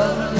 Oh.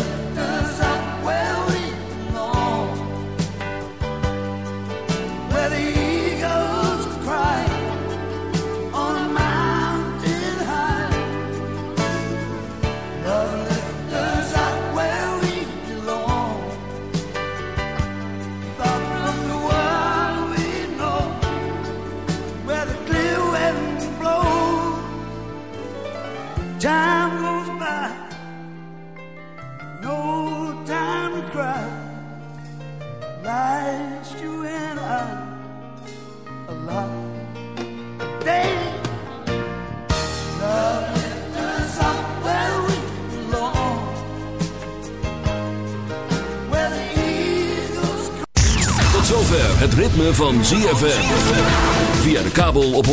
Van ZFM. Via de kabel op 104.5.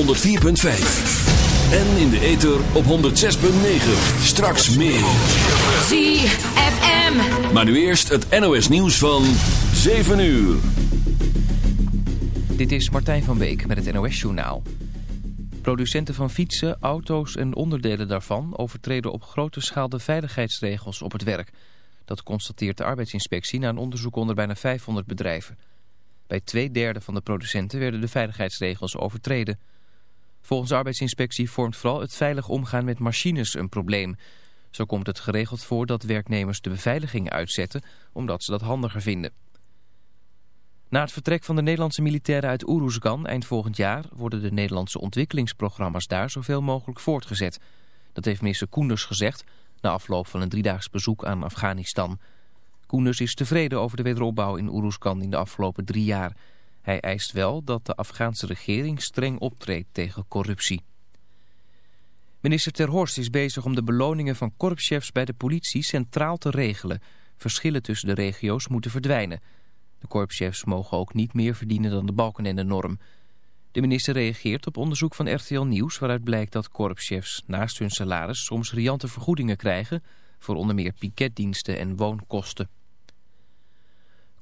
En in de ether op 106.9. Straks meer. ZFM. Maar nu eerst het NOS nieuws van 7 uur. Dit is Martijn van Beek met het NOS Journaal. Producenten van fietsen, auto's en onderdelen daarvan overtreden op grote schaal de veiligheidsregels op het werk. Dat constateert de arbeidsinspectie na een onderzoek onder bijna 500 bedrijven. Bij twee derde van de producenten werden de veiligheidsregels overtreden. Volgens de arbeidsinspectie vormt vooral het veilig omgaan met machines een probleem. Zo komt het geregeld voor dat werknemers de beveiliging uitzetten omdat ze dat handiger vinden. Na het vertrek van de Nederlandse militairen uit Oeroesgan eind volgend jaar... worden de Nederlandse ontwikkelingsprogramma's daar zoveel mogelijk voortgezet. Dat heeft minister Koenders gezegd na afloop van een driedaags bezoek aan Afghanistan... Koenders is tevreden over de wederopbouw in Oeroeskan in de afgelopen drie jaar. Hij eist wel dat de Afghaanse regering streng optreedt tegen corruptie. Minister Ter Horst is bezig om de beloningen van korpschefs bij de politie centraal te regelen. Verschillen tussen de regio's moeten verdwijnen. De korpschefs mogen ook niet meer verdienen dan de balken en de norm. De minister reageert op onderzoek van RTL Nieuws... waaruit blijkt dat korpschefs naast hun salaris soms riante vergoedingen krijgen... voor onder meer piketdiensten en woonkosten.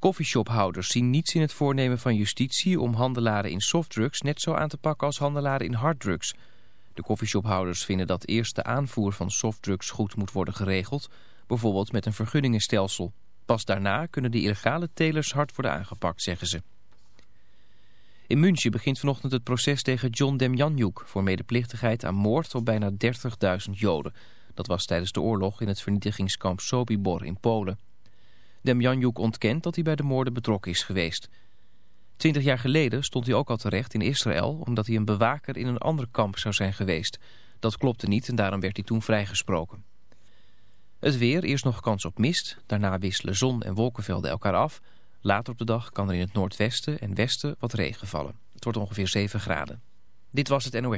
Coffeeshophouders zien niets in het voornemen van justitie om handelaren in softdrugs net zo aan te pakken als handelaren in harddrugs. De coffeeshophouders vinden dat eerst de aanvoer van softdrugs goed moet worden geregeld, bijvoorbeeld met een vergunningenstelsel. Pas daarna kunnen de illegale telers hard worden aangepakt, zeggen ze. In München begint vanochtend het proces tegen John Demjanjuk voor medeplichtigheid aan moord op bijna 30.000 Joden. Dat was tijdens de oorlog in het vernietigingskamp Sobibor in Polen. Demjanjuk ontkent dat hij bij de moorden betrokken is geweest. Twintig jaar geleden stond hij ook al terecht in Israël... omdat hij een bewaker in een ander kamp zou zijn geweest. Dat klopte niet en daarom werd hij toen vrijgesproken. Het weer, eerst nog kans op mist. Daarna wisselen zon en wolkenvelden elkaar af. Later op de dag kan er in het noordwesten en westen wat regen vallen. Het wordt ongeveer 7 graden. Dit was het NOS.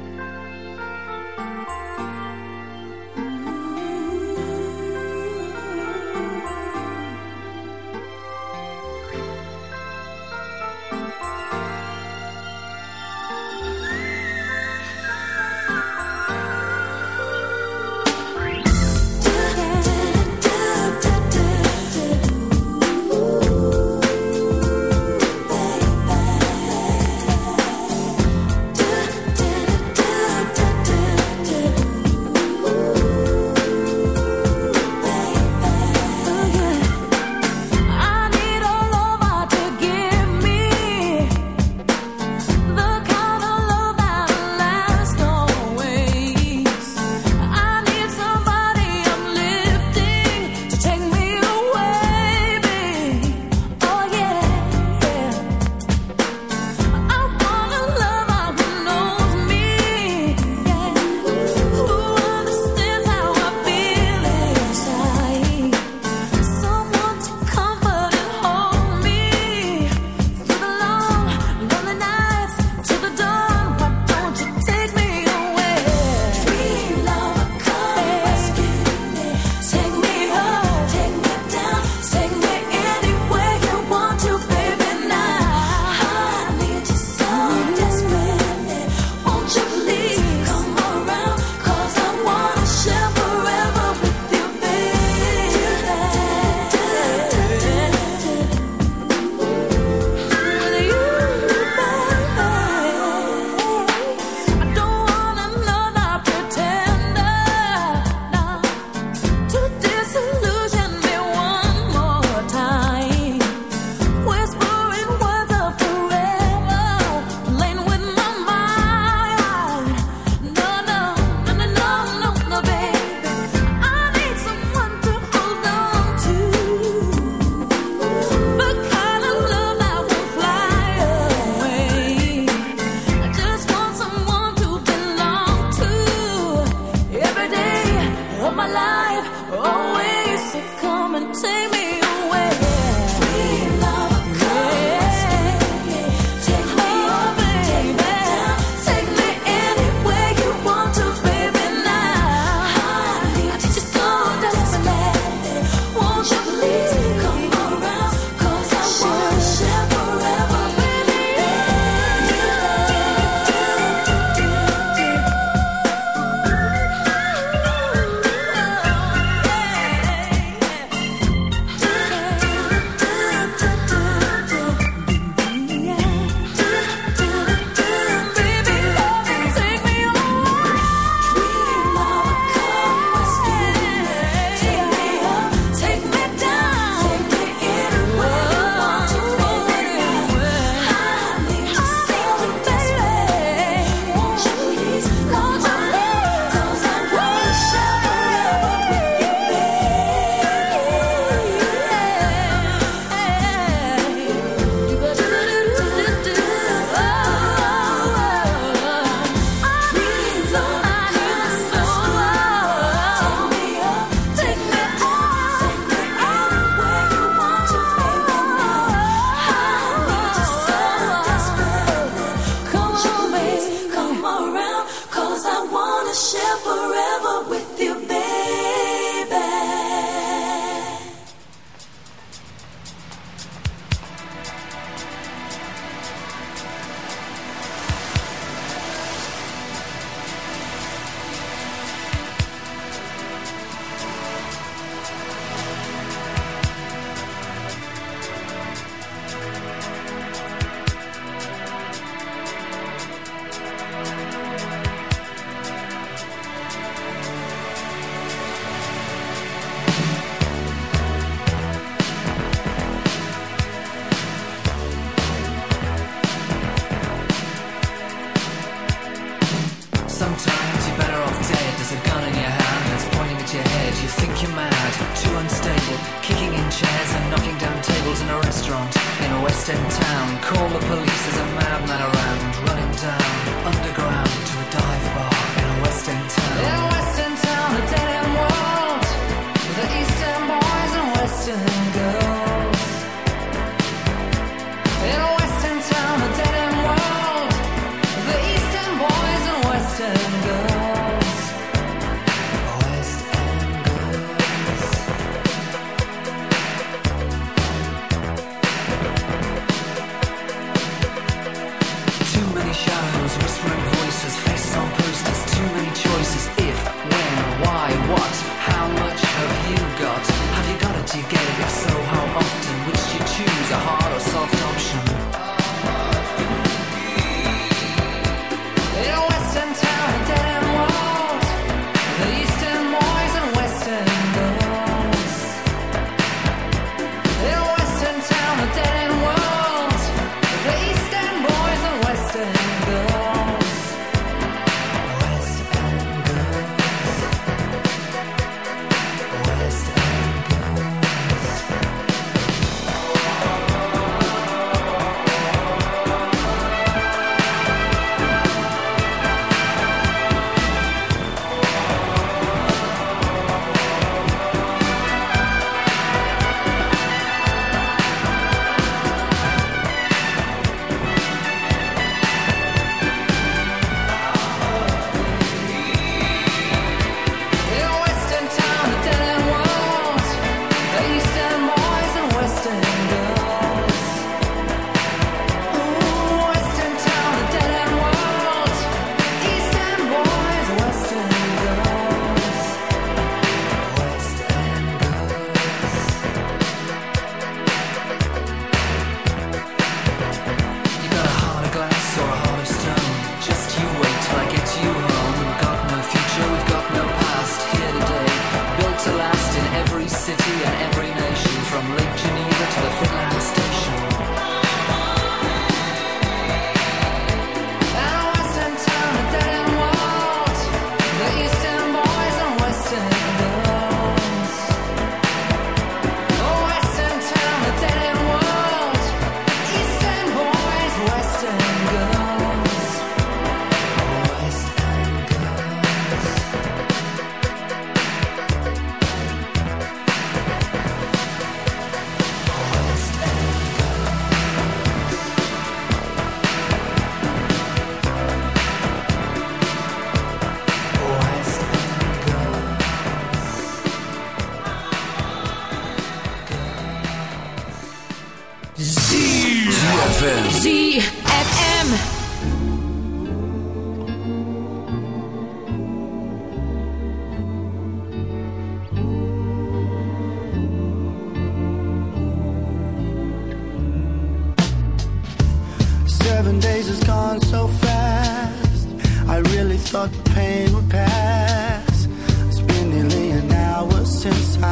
thought the pain would pass. It's been nearly an hour since I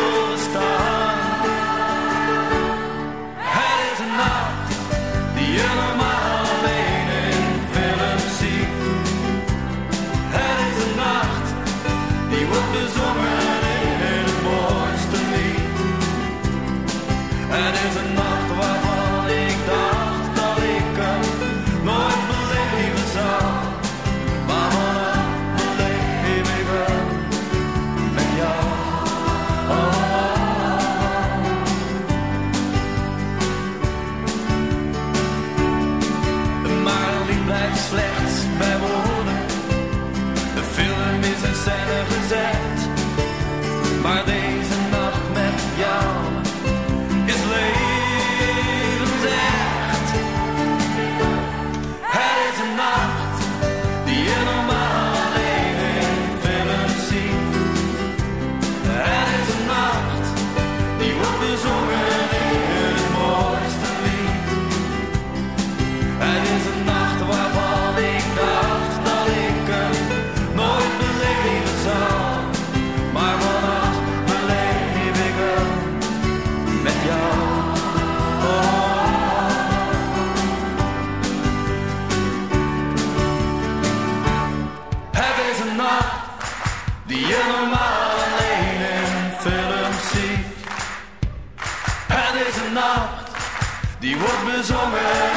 Bezongen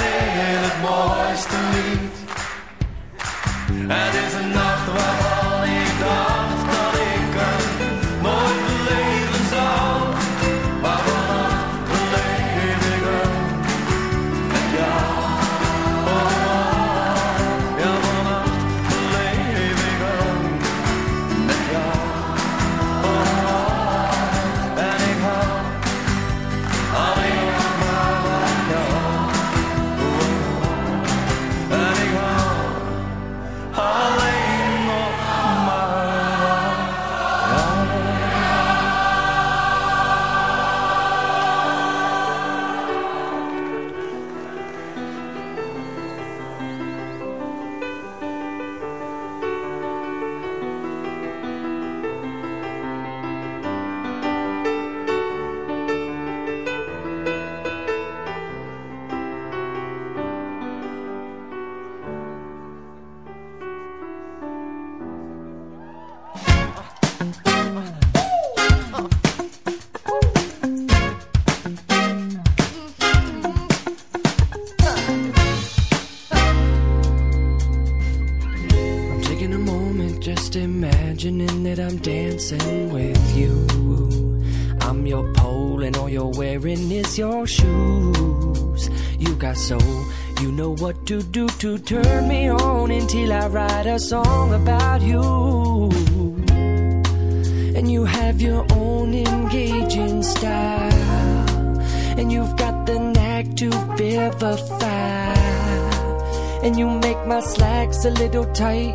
in het mooiste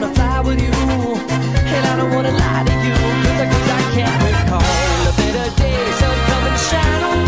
wanna fly with you, and I don't wanna lie to you, 'cause I, 'cause I can't recall. A better day. So come and shine on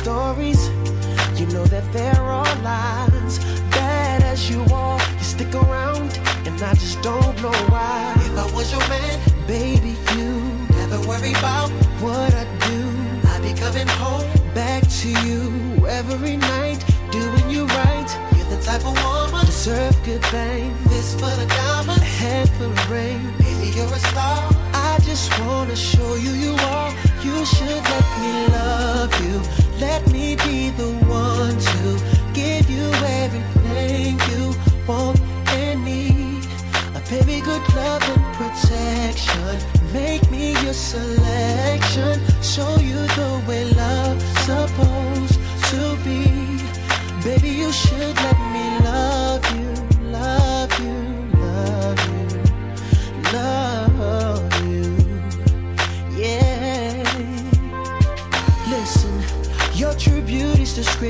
Stories. You know that there are lies. Bad as you are, you stick around, and I just don't know why. If I was your man, baby, you never worry about what I do. I'd be coming home back to you every night, doing you right. You're the type of woman deserve good things. This for the diamond, a head full of rain. Baby, you're a star. I just wanna show you you are. You should let me love you. Let me be the one to give you everything you want and need. A baby, good love and protection. Make me your selection. Show you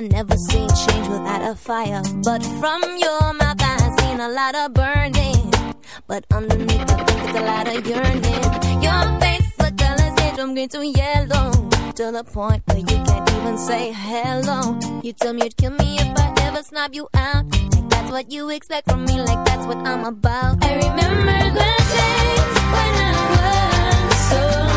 I never seen change without a fire. But from your mouth, I seen a lot of burning. But underneath, I think it's a lot of yearning. Your face, the colors change from green to yellow to the point where you can't even say hello. You tell me you'd kill me if I ever snap you out. Like that's what you expect from me, like that's what I'm about. I remember the days when I was so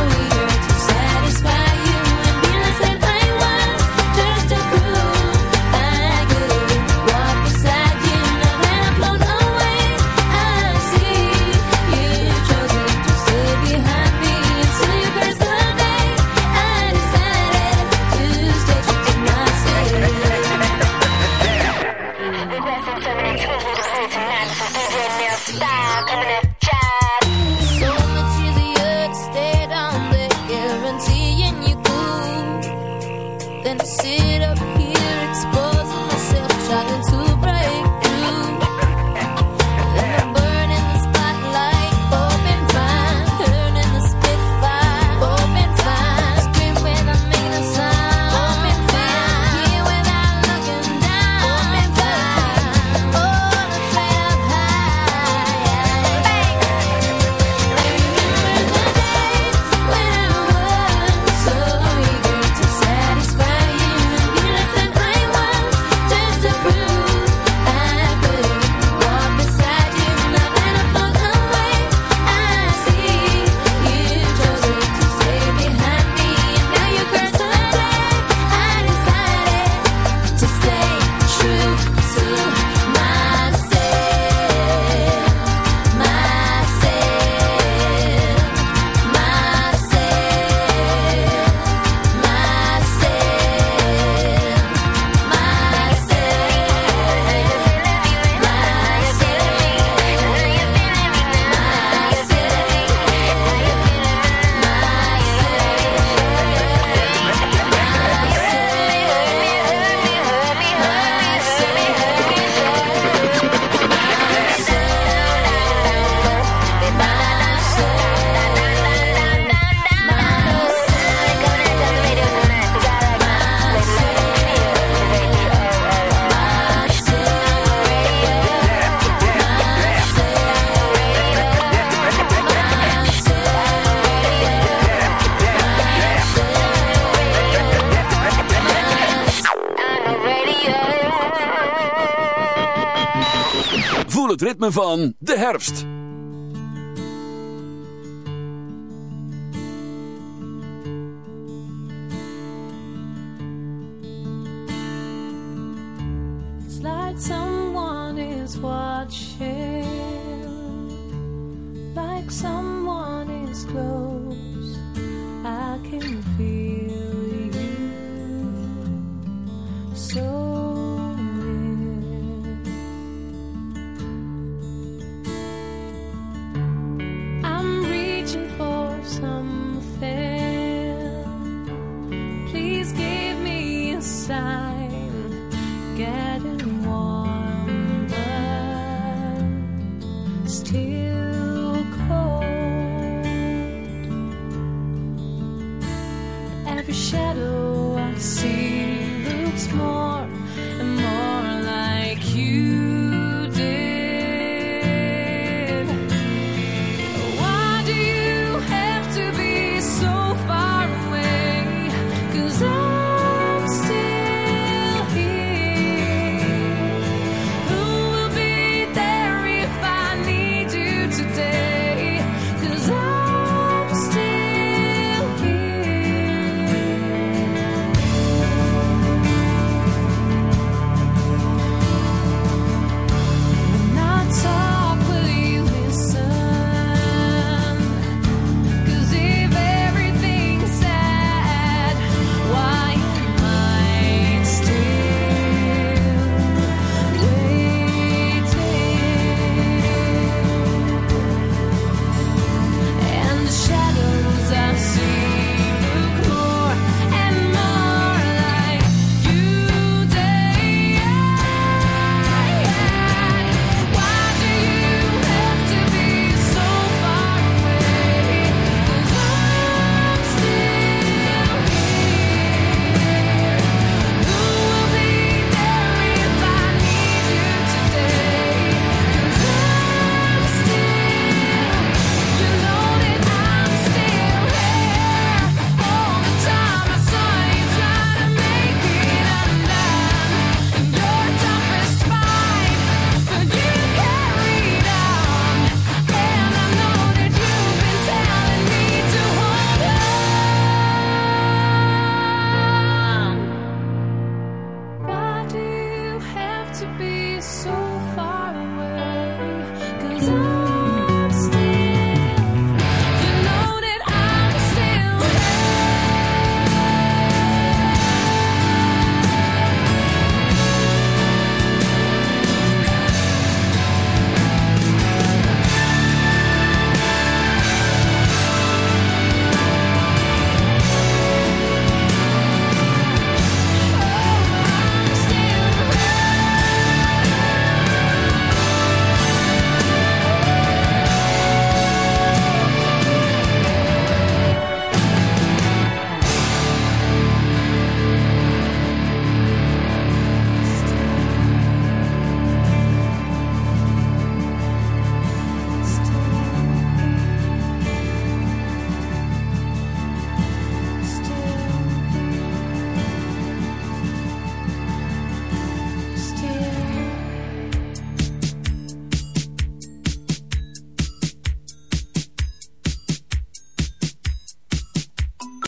ritme van de herfst. It's like someone is watching, like someone is close.